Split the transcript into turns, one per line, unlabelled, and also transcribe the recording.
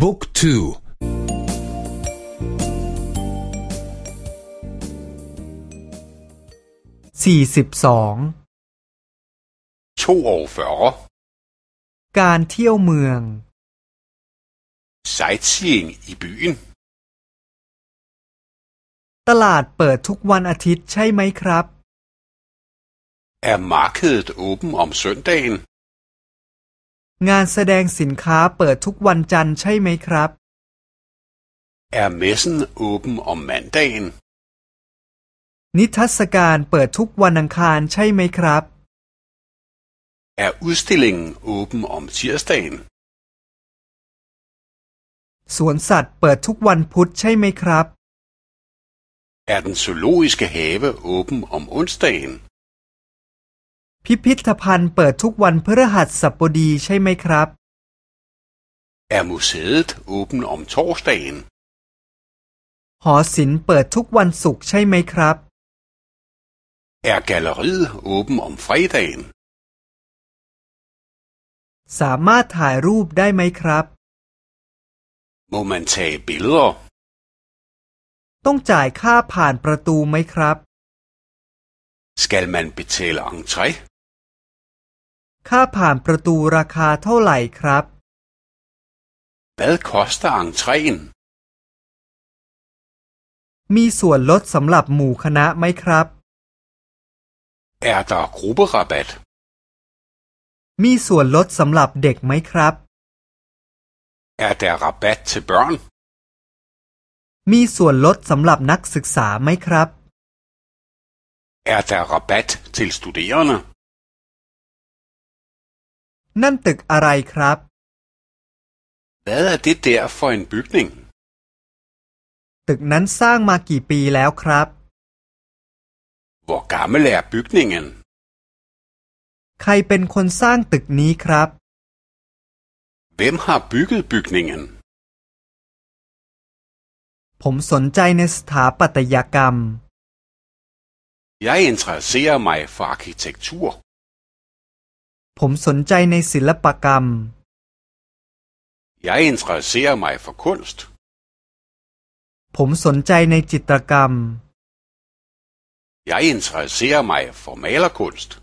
บุ๊กทู
สี่สิบสองการเที่ยวเมือง
Sightseeing i byen
ตลาดเปิดทุกวันอาทิตย์ใช่ไหมครับ
Er markedet åben om søndagen?
งานแสดงสินค้าเปิดทุกวันจันทร์ใช่ไหมครับ
Er messen åben om mandagen?
นิทรรศการเปิดทุกวันอังคารใช่ไหมครับ
Er udstillingen åben om tirsdagen?
สวนสัตว์เปิดทุกวันพุธใช่ไหมครับ
Er den zoologiske have åben om onsdagen?
พิพิธภัณฑ์เปิดทุกวันพฤหัสบดีใช่ไหมครับ
Er museet åben om torsdagen?
หอศิลป์เปิดทุกวันศุกร์ใช่ไหมครับ
Er galleriet åben om fredagen?
สามารถถ่ายรูปได้ไหมครับ
Må man tage billeder?
ต้องจ่ายค่าผ่านประตูไหมครับ
Skal man betale entré?
ค่าผ่านประตูราคาเท่าไหร่ครับ
Hvad koster entréen?
มีส่วนลดสำหรับหมู่คณะไหมครับ
Er der grupperabat?
มีส่วนลดสำหรับเด็กไหมครับ
Er der rabat til børn?
มีส่วนลดสำหรับนักศึกษาไหมครับ
Er der rabat til studerende?
นั่นตึกอะไรครับ
Hvad er det der for en bygning?
ตึกนั้นสร้างมากี่ปีแล้วครับ
Hvor gammel er bygningen?
ใครเป็นคนสร้างตึกนี้ครับ
Hvem har bygget bygningen?
ผมสนใจในสถาปัตยกรรม
Jeg interesserer mig for arkitektur.
ผมสนใจในศิลปกรรม
Jeg interesserer mig for kunst.
ผมสนใจในจิตรกรรม
Jeg interesserer mig for malerkunst.